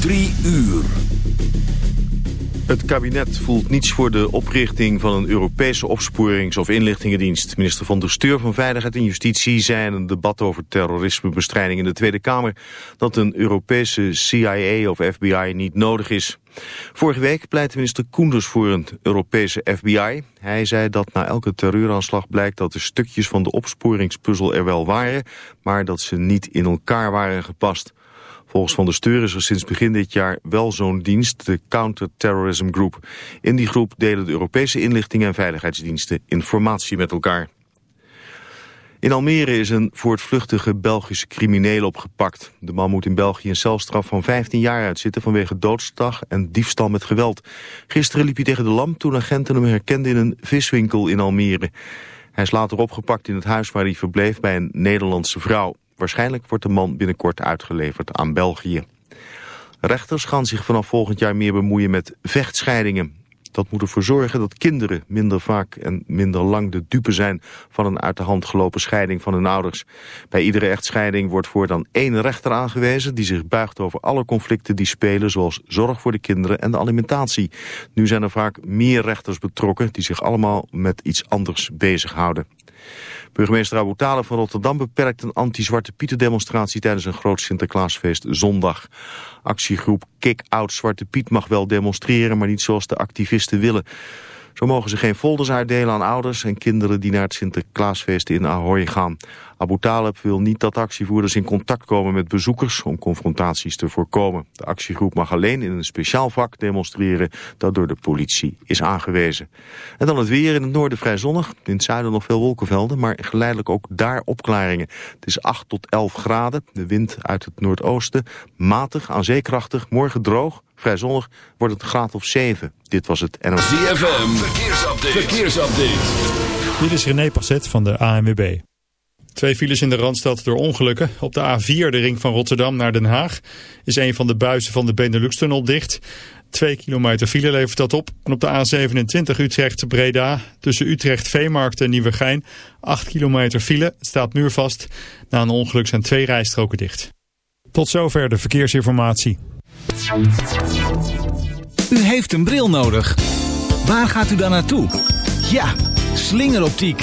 Drie uur. Het kabinet voelt niets voor de oprichting van een Europese opsporings- of inlichtingendienst. Minister van der Steur van Veiligheid en Justitie zei in een debat over terrorismebestrijding in de Tweede Kamer dat een Europese CIA of FBI niet nodig is. Vorige week pleitte minister Koenders voor een Europese FBI. Hij zei dat na elke terreuraanslag blijkt dat de stukjes van de opsporingspuzzel er wel waren, maar dat ze niet in elkaar waren gepast. Volgens Van der Steur is er sinds begin dit jaar wel zo'n dienst, de Counter-Terrorism Group. In die groep delen de Europese inlichtingen en veiligheidsdiensten informatie met elkaar. In Almere is een voortvluchtige Belgische crimineel opgepakt. De man moet in België een celstraf van 15 jaar uitzitten vanwege doodslag en diefstal met geweld. Gisteren liep hij tegen de lamp toen agenten hem herkenden in een viswinkel in Almere. Hij is later opgepakt in het huis waar hij verbleef bij een Nederlandse vrouw. Waarschijnlijk wordt de man binnenkort uitgeleverd aan België. Rechters gaan zich vanaf volgend jaar meer bemoeien met vechtscheidingen. Dat moet ervoor zorgen dat kinderen minder vaak en minder lang de dupe zijn van een uit de hand gelopen scheiding van hun ouders. Bij iedere echtscheiding wordt voortaan één rechter aangewezen die zich buigt over alle conflicten die spelen zoals zorg voor de kinderen en de alimentatie. Nu zijn er vaak meer rechters betrokken die zich allemaal met iets anders bezighouden. Burgemeester Abu Talib van Rotterdam beperkt een anti-Zwarte Pieten demonstratie tijdens een groot Sinterklaasfeest zondag. Actiegroep Kick Out Zwarte Piet mag wel demonstreren, maar niet zoals de activisten willen. Zo mogen ze geen folders uitdelen aan ouders en kinderen die naar het Sinterklaasfeest in Ahoy gaan. Abu Talib wil niet dat actievoerders in contact komen met bezoekers om confrontaties te voorkomen. De actiegroep mag alleen in een speciaal vak demonstreren dat door de politie is aangewezen. En dan het weer in het noorden vrij zonnig, in het zuiden nog veel wolkenvelden, maar geleidelijk ook daar opklaringen. Het is 8 tot 11 graden, de wind uit het noordoosten, matig, aan zeekrachtig, morgen droog, vrij zonnig, wordt het een graad of 7. Dit was het NOS. ZFM, verkeersupdate. verkeersupdate. Dit is René Passet van de ANWB. Twee files in de Randstad door ongelukken. Op de A4, de ring van Rotterdam naar Den Haag, is een van de buizen van de Benelux-tunnel dicht. Twee kilometer file levert dat op. En op de A27 Utrecht-Breda tussen Utrecht-Veemarkt en Nieuwegein 8 kilometer file staat muurvast. Na een ongeluk zijn twee rijstroken dicht. Tot zover de verkeersinformatie. U heeft een bril nodig. Waar gaat u dan naartoe? Ja, slingeroptiek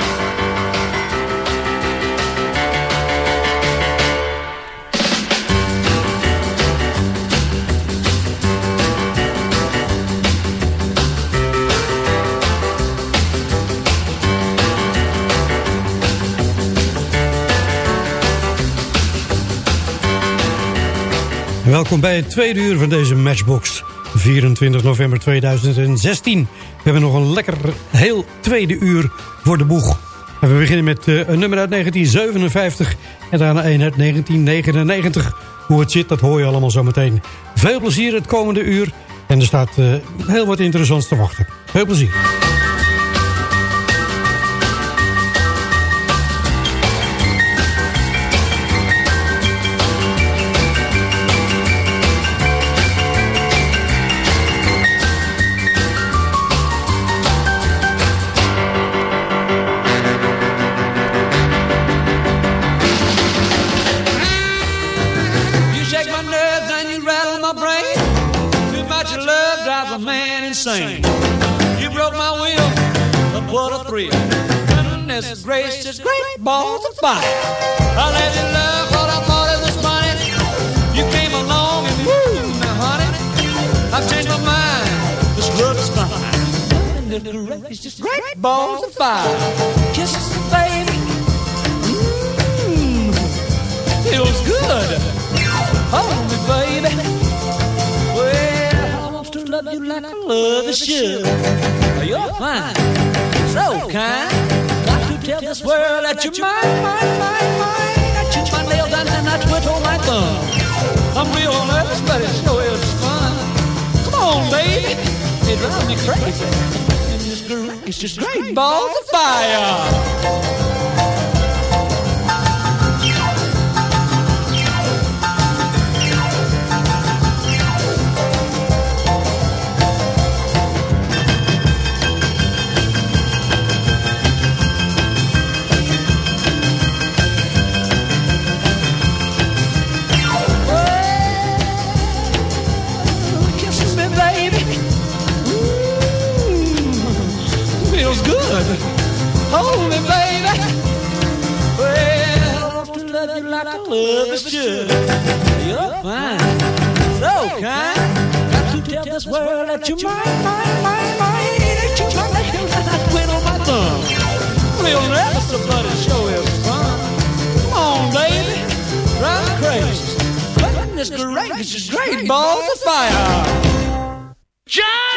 Welkom bij het tweede uur van deze Matchbox. 24 november 2016. We hebben nog een lekker heel tweede uur voor de boeg. En we beginnen met uh, een nummer uit 1957 en daarna een uit 1999. Hoe het zit, dat hoor je allemaal zo meteen. Veel plezier het komende uur. En er staat uh, heel wat interessants te wachten. Veel plezier. Insane. You broke my will, but what a thrill. Goodness gracious, great balls of fire. I let you love what I thought it was funny. You came along and woo, now honey, I've changed my mind. This love is fine. Goodness gracious, great balls of fire. Kisses, baby. Mmm, feels good. Love you like I love a should. You're fine, so kind. Got to tell this world that you're mine, mine, mine, mine. I chew my nails down and I twiddle my thumb. I'm real nervous, but it sure is fun. Come on, baby. It drives me crazy. And this girl is just great balls of fire. Love is should. You're fine, so kind. Got to tell this world that you're mine, mine, mine, mine. Ain't you trying to hear that I quit on my thumb? Real never somebody show is fun. Come on, baby. Drive crazy. Goodness gracious, great balls of fire. Just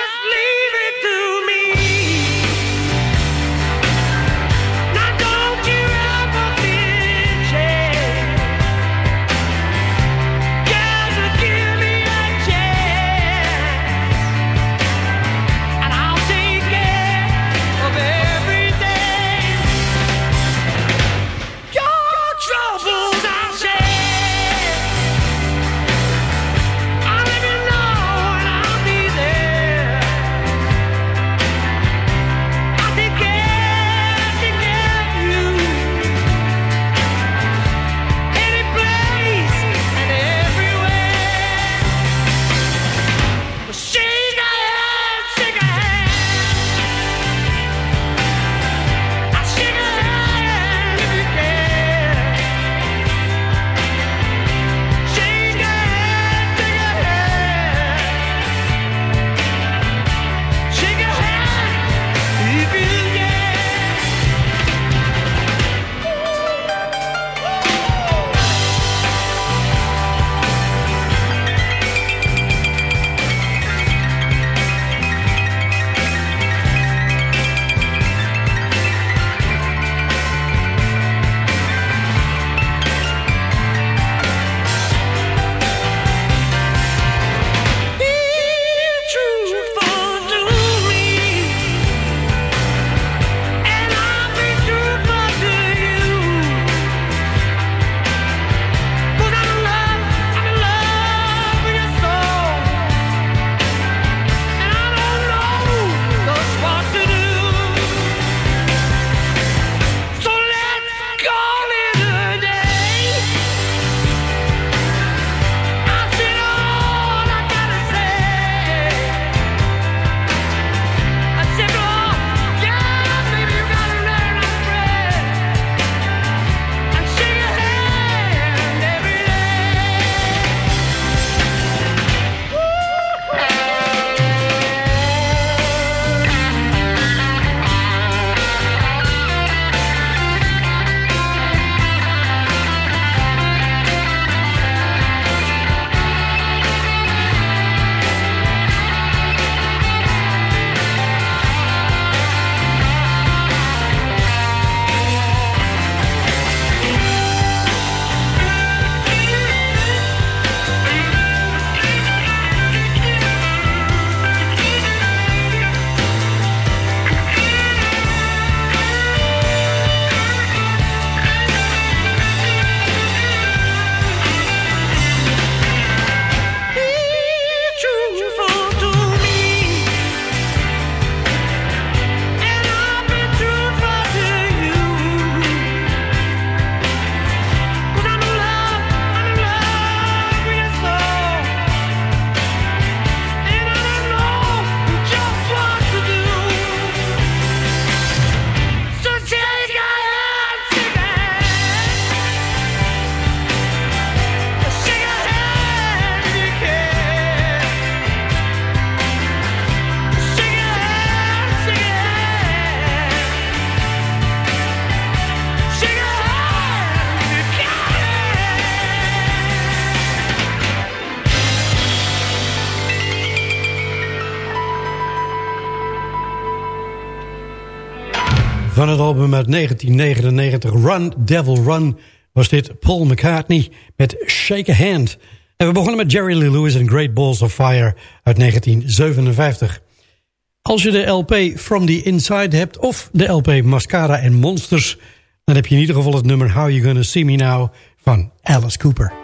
het album uit 1999, Run Devil Run, was dit Paul McCartney met Shake a Hand. En we begonnen met Jerry Lee Lewis en Great Balls of Fire uit 1957. Als je de LP From the Inside hebt of de LP Mascara and Monsters... dan heb je in ieder geval het nummer How You Gonna See Me Now van Alice Cooper.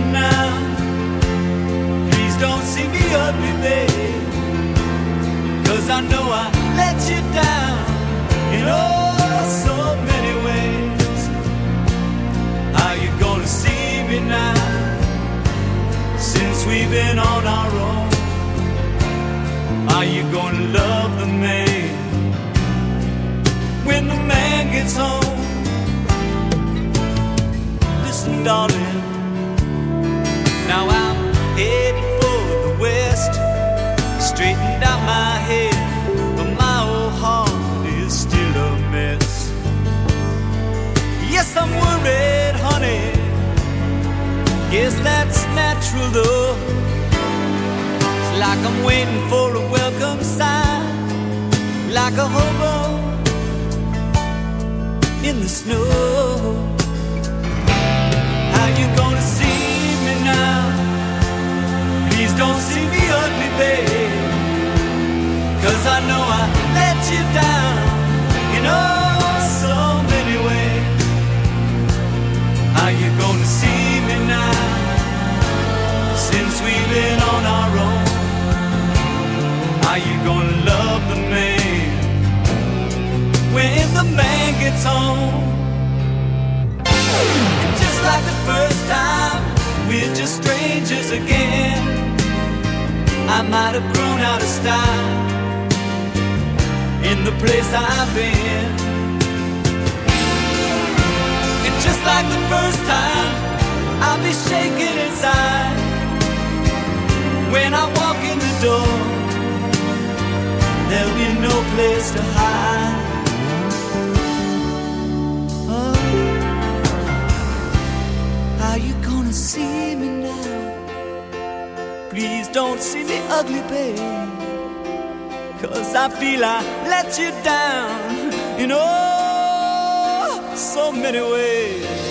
me now? Please don't see me ugly, babe. Cause I know I let you down in oh so many ways. How you gonna see me now? Since we've been on our own. Are you gonna love the man when the man gets home? Listen, darling. Now I'm heading for the west. Straightened out my head, but my old heart is still a mess. Yes, I'm worried, honey. Guess that's natural though. It's like I'm waiting for a welcome sign, like a hobo in the snow. How you me now? Please don't see me ugly, babe. Cause I know I let you down in oh so many ways. How you gonna see me now? Since we've been on our own. are you gonna love the man when the man gets home? And Just like the first time, we're just strangers again. I might have grown out of style in the place I've been. And just like the first time, I'll be shaking inside when I walk in the door. There'll be no place to hide. See me now? Please don't see me ugly, babe. Cause I feel I let you down in oh so many ways.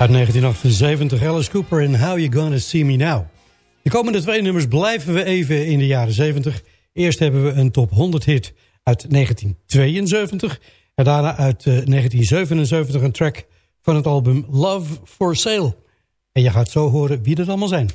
Uit 1978, Alice Cooper en How You Gonna See Me Now. De komende twee nummers blijven we even in de jaren 70. Eerst hebben we een top 100 hit uit 1972. En daarna uit eh, 1977 een track van het album Love for Sale. En je gaat zo horen wie dat allemaal zijn.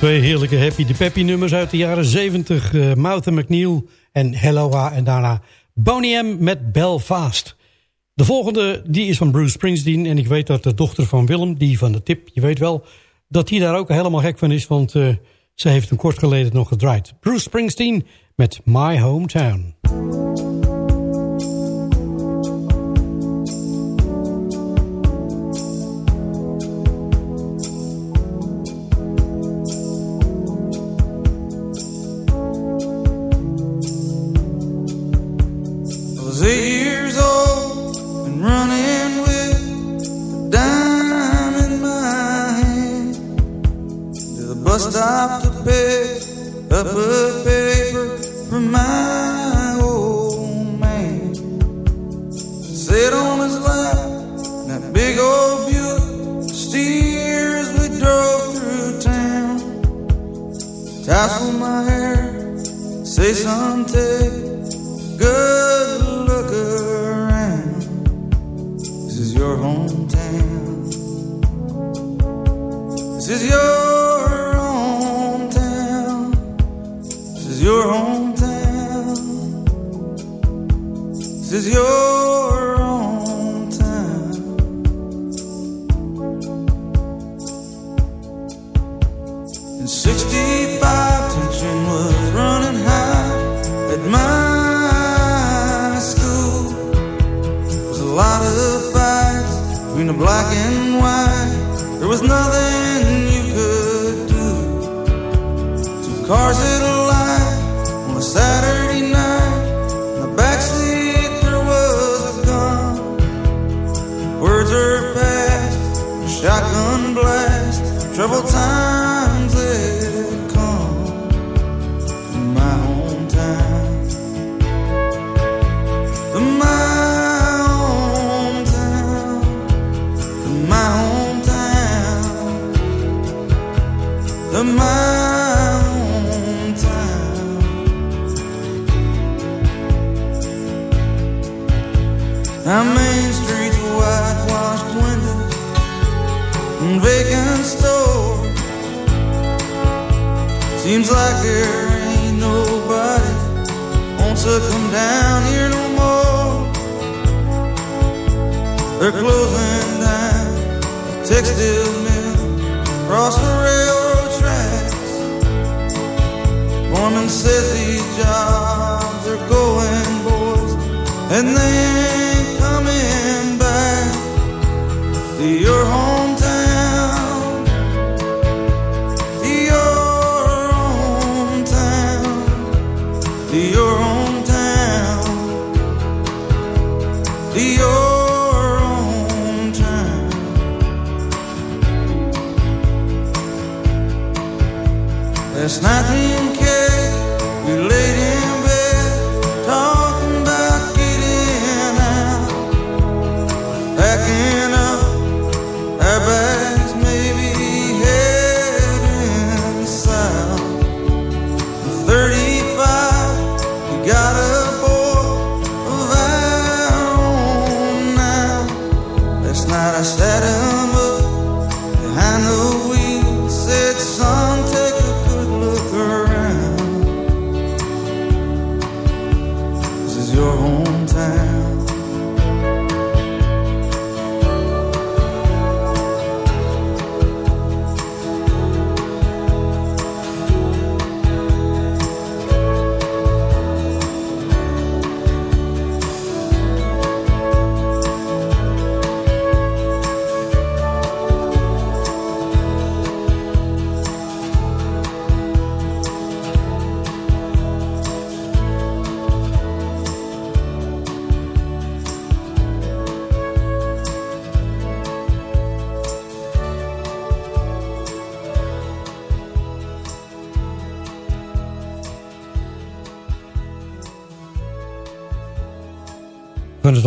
Twee heerlijke Happy de Peppy nummers uit de jaren 70. Uh, Martha McNeil en Helloa en daarna Boney M met Belfast. De volgende die is van Bruce Springsteen. En ik weet dat de dochter van Willem, die van de tip, je weet wel... dat die daar ook helemaal gek van is, want eh, ze heeft hem kort geleden nog gedraaid. Bruce Springsteen met My Hometown. Cars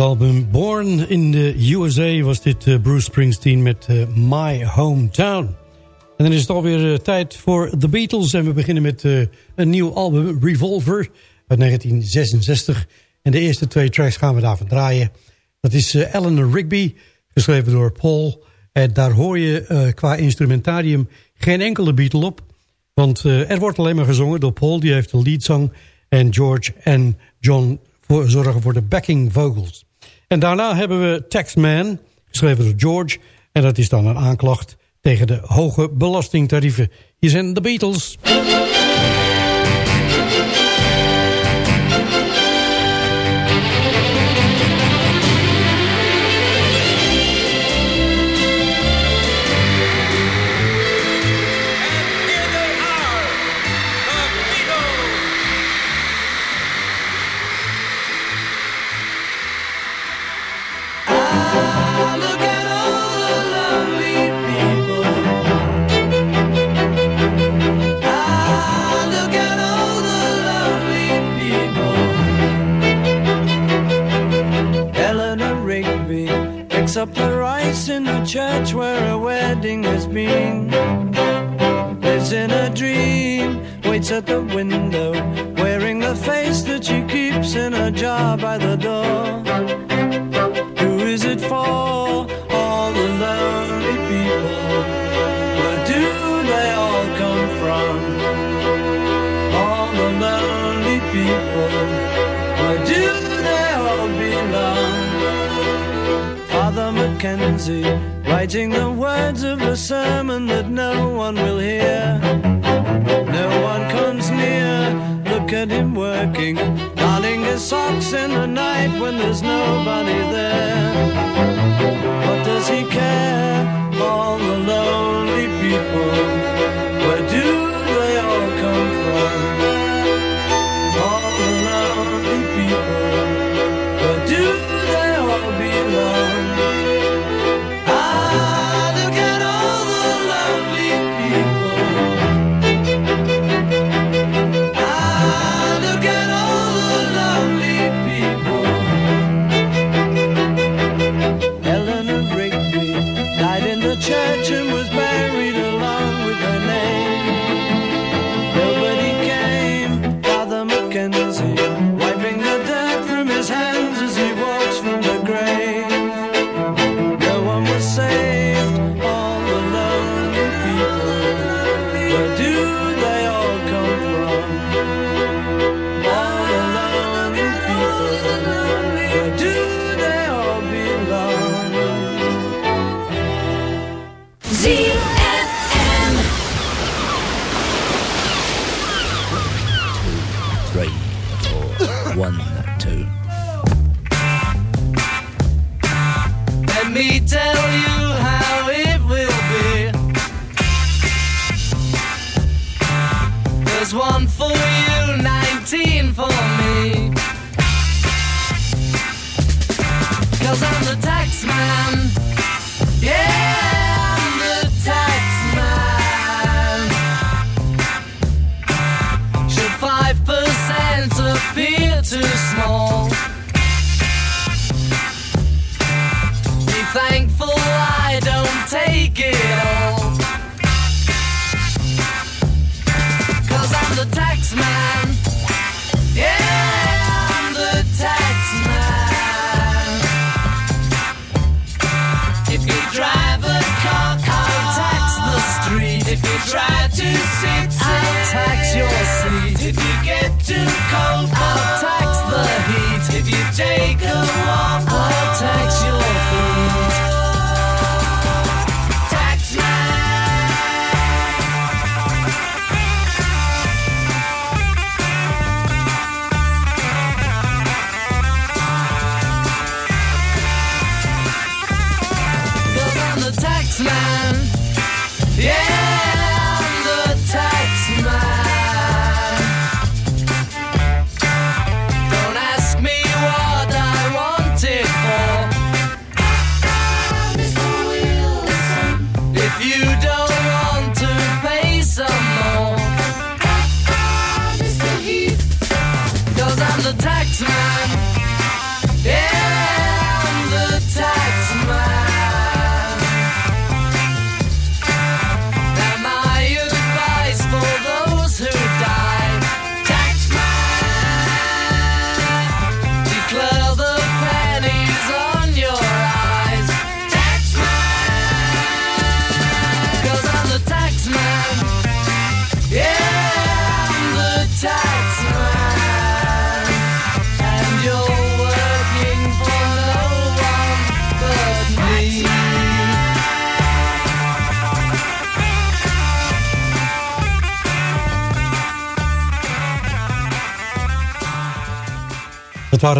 album Born in the USA was dit eh, Bruce Springsteen met eh, My Hometown. En dan is het alweer eh, tijd voor The Beatles. En we beginnen met een nieuw album, Revolver, uit 1966. En de eerste twee tracks gaan we daarvan draaien. Dat is Eleanor Rigby, geschreven door Paul. En daar hoor je qua instrumentarium geen enkele Beatle op. Want er wordt alleen maar gezongen door Paul, die heeft de leadzang. En George en John voor, zorgen voor de backing vocals. En daarna hebben we Taxman, geschreven door George. En dat is dan een aanklacht tegen de hoge belastingtarieven. Hier zijn de Beatles.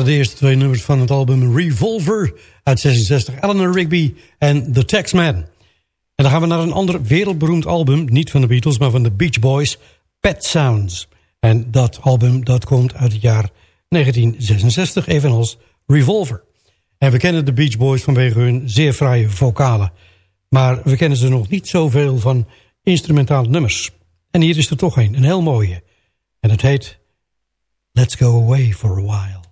De eerste twee nummers van het album Revolver uit 66. Eleanor Rigby en The Taxman. En dan gaan we naar een ander wereldberoemd album. Niet van de Beatles, maar van de Beach Boys. Pet Sounds. En dat album dat komt uit het jaar 1966, evenals Revolver. En we kennen de Beach Boys vanwege hun zeer fraaie vocalen. Maar we kennen ze nog niet zoveel van instrumentale nummers. En hier is er toch een, een heel mooie. En het heet Let's Go Away for a While.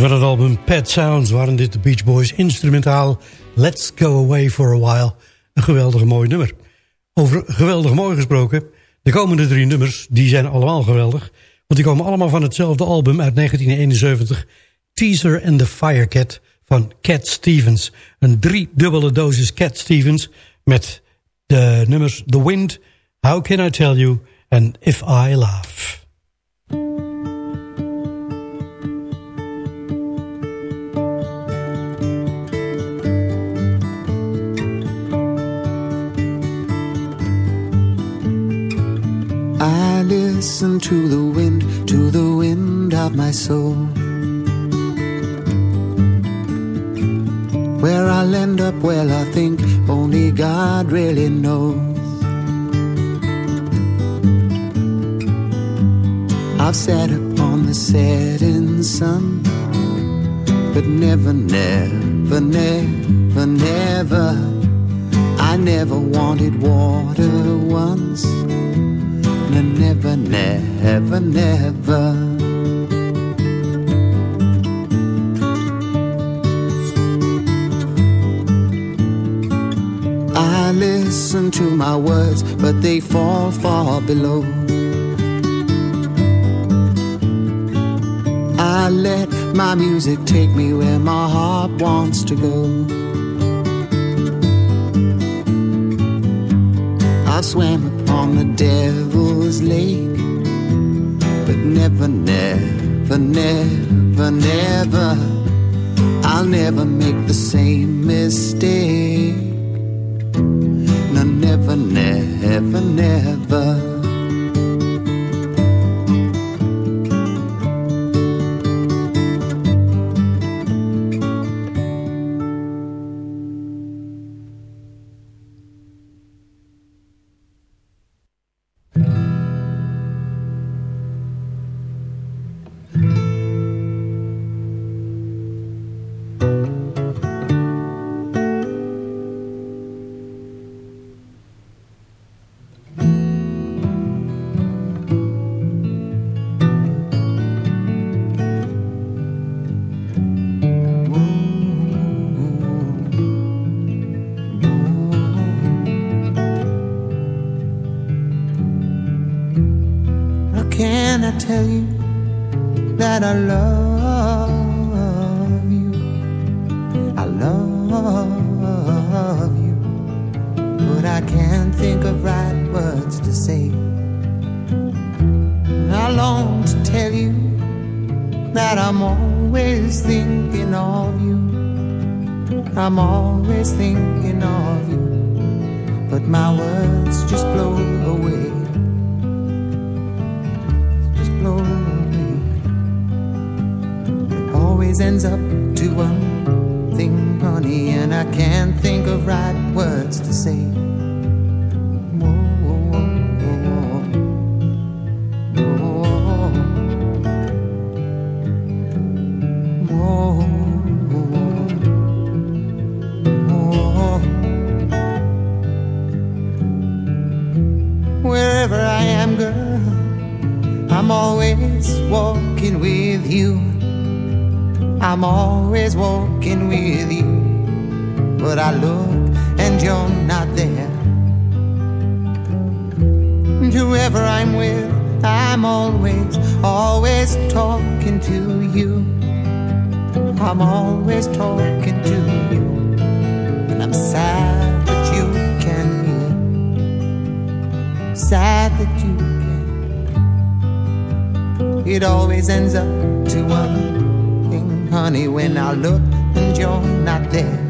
Van het album Pet Sounds waren dit de Beach Boys instrumentaal Let's Go Away For A While. Een geweldig mooi nummer. Over geweldig mooi gesproken, de komende drie nummers die zijn allemaal geweldig. Want die komen allemaal van hetzelfde album uit 1971. Teaser and the Firecat van Cat Stevens. Een driedubbele dosis Cat Stevens met de nummers The Wind, How Can I Tell You en If I Laugh. Listen to the wind, to the wind of my soul. Where I'll end up, well, I think only God really knows. I've sat upon the setting sun, but never, never, never, never. I never wanted water once. No, never, never, never. I listen to my words, but they fall far below. I let my music take me where my heart wants to go. I swam upon the devil's lake, but never, never, never, never, I'll never make the same mistake. No, never, never, never. Walking with you. I'm always walking with you. But I look and you're not there. And whoever I'm with, I'm always, always talking to you. I'm always talking to you. And I'm sad that you can't hear. Sad that you. It always ends up to one thing, honey, when I look and you're not there.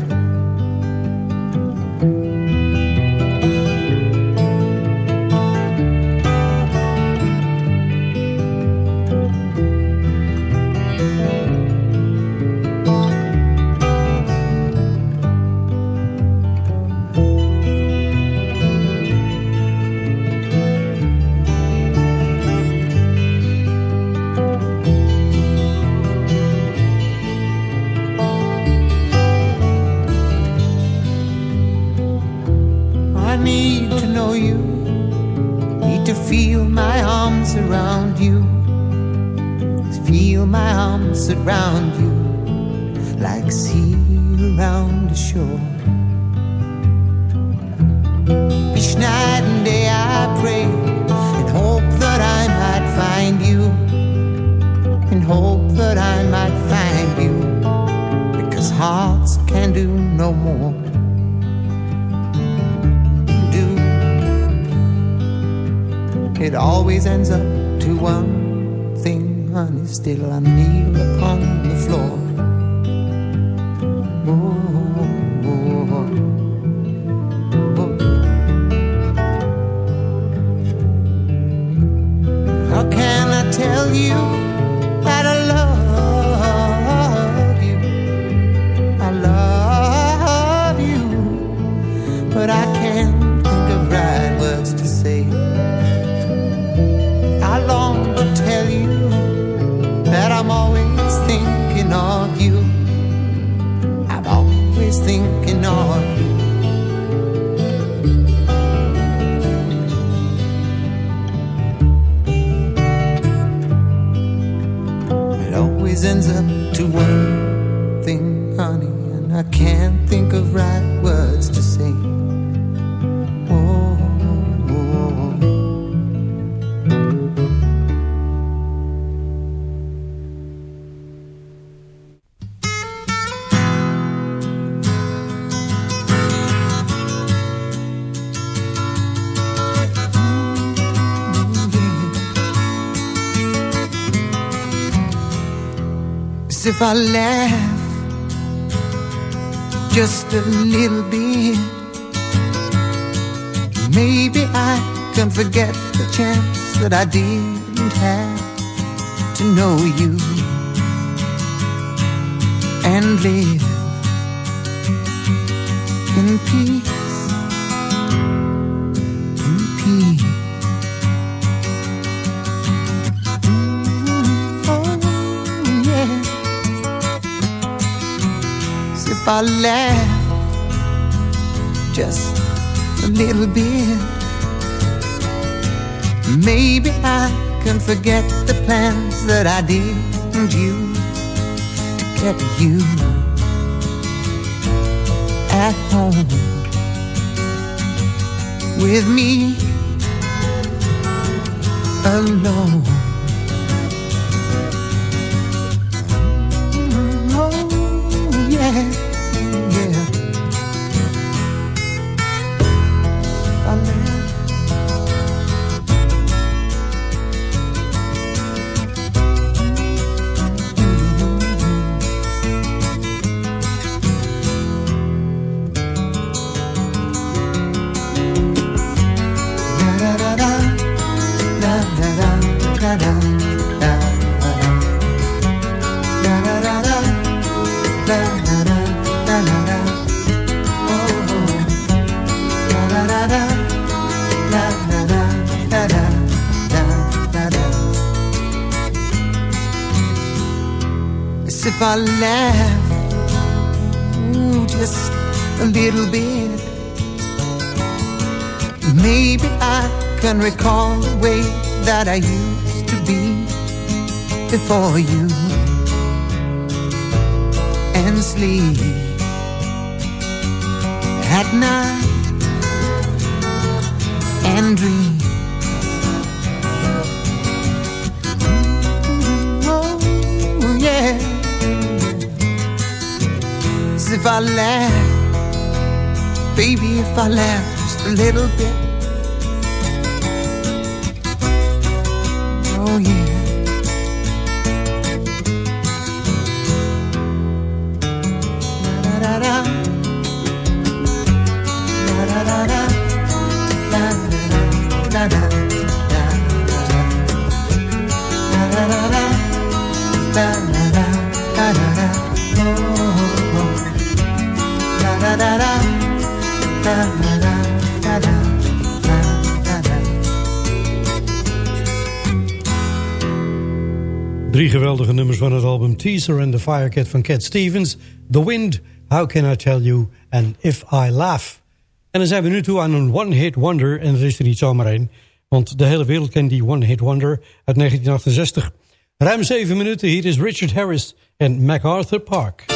You if I laugh just a little bit, maybe I can forget the chance that I didn't have to know you and live I laugh just a little bit? Maybe I can forget the plans that I didn't use to get you at home with me alone. Mm-hmm. Oh, yeah. Laugh, ooh, just a little bit. Maybe I can recall the way that I used to be before you and sleep at night and dream. Laugh, baby, if I laugh just a little bit. Oh, yeah. Da-da-da. Da-da-da-da. Da-da-da-da. Drie geweldige nummers van het album Teaser and the Firecat van Cat Stevens. The Wind, How Can I Tell You en If I Laugh. En dan zijn we nu toe aan een one-hit wonder. En er is er niet zomaar één. Want de hele wereld kent die one-hit wonder uit 1968. Ruim zeven minuten, hier is Richard Harris en MacArthur Park.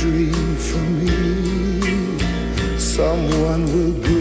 dream for me. Someone will bring.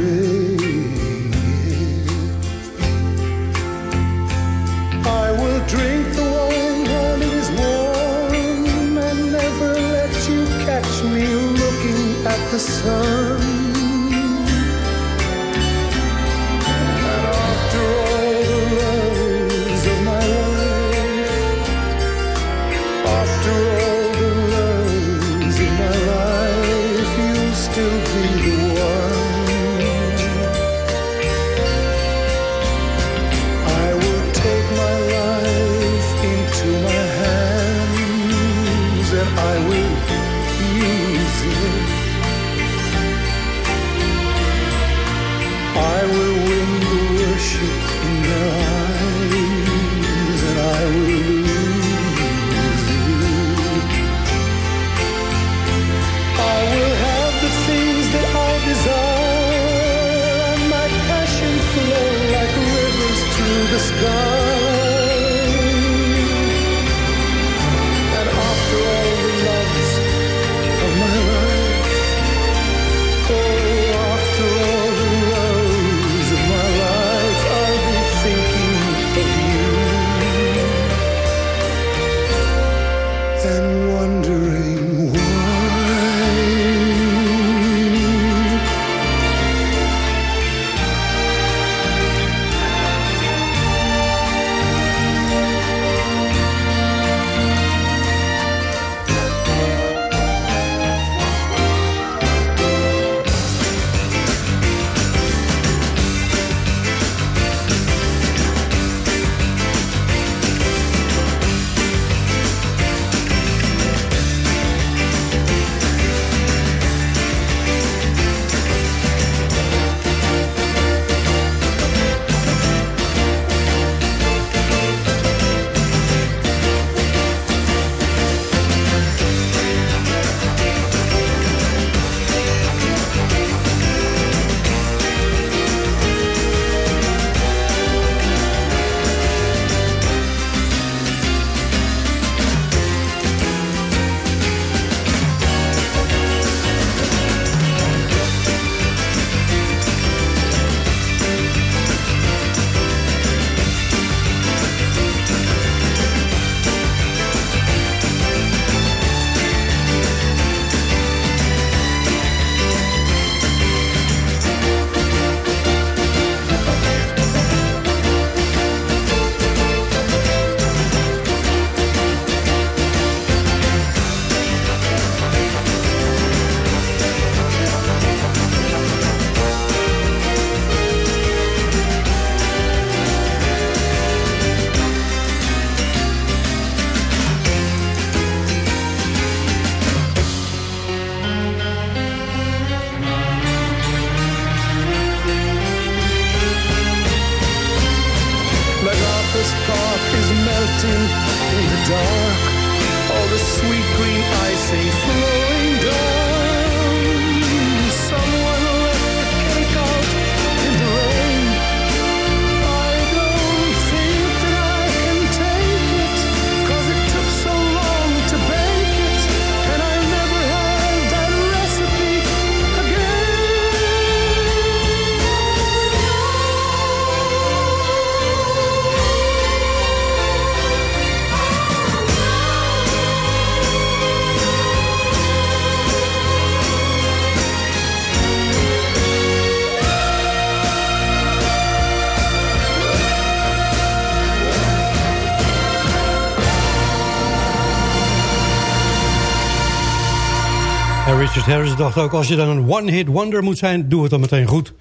Richard Harris dacht ook, als je dan een one-hit wonder moet zijn, doe het dan meteen goed.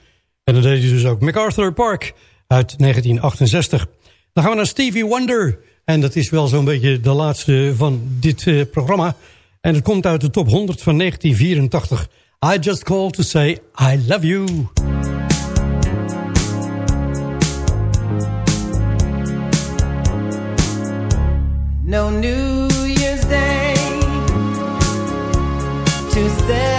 En dat deed hij dus ook MacArthur Park uit 1968. Dan gaan we naar Stevie Wonder. En dat is wel zo'n beetje de laatste van dit eh, programma. En het komt uit de top 100 van 1984. I just called to say I love you. No news. to say.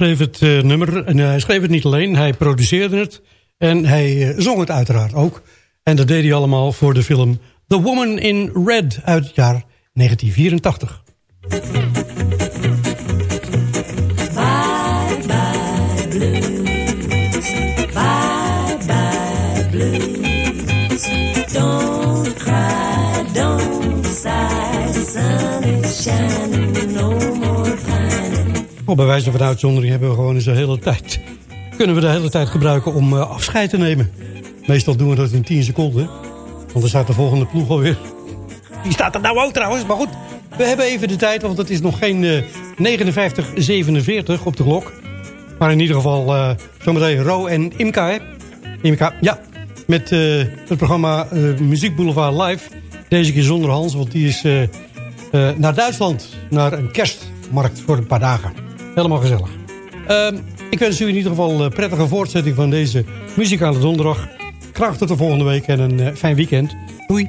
Schreef het eh, nummer, en hij schreef het niet alleen, hij produceerde het. En hij eh, zong het uiteraard ook. En dat deed hij allemaal voor de film The Woman in Red uit het jaar 1984. Bye bye. Bye bye. Don't cry, don't sigh. Sun is shining, Oh, bij wijze van uitzondering hebben we gewoon eens de hele tijd... kunnen we de hele tijd gebruiken om eh, afscheid te nemen. Meestal doen we dat in 10 seconden. Want dan staat de volgende ploeg alweer. Die staat er nou ook trouwens, maar goed. We hebben even de tijd, want het is nog geen eh 59-47 op de klok. Maar in ieder geval uh, zometeen Ro en Imka, hè? Imka, ja. Met het programma Muziek Boulevard Live. Deze keer zonder Hans, want die is naar Duitsland. Naar een kerstmarkt voor een paar dagen. Helemaal gezellig. Ehm, ik wens u in ieder geval een prettige voortzetting van deze muzikale donderdag. Graag tot de volgende week en een eh, fijn weekend. Doei.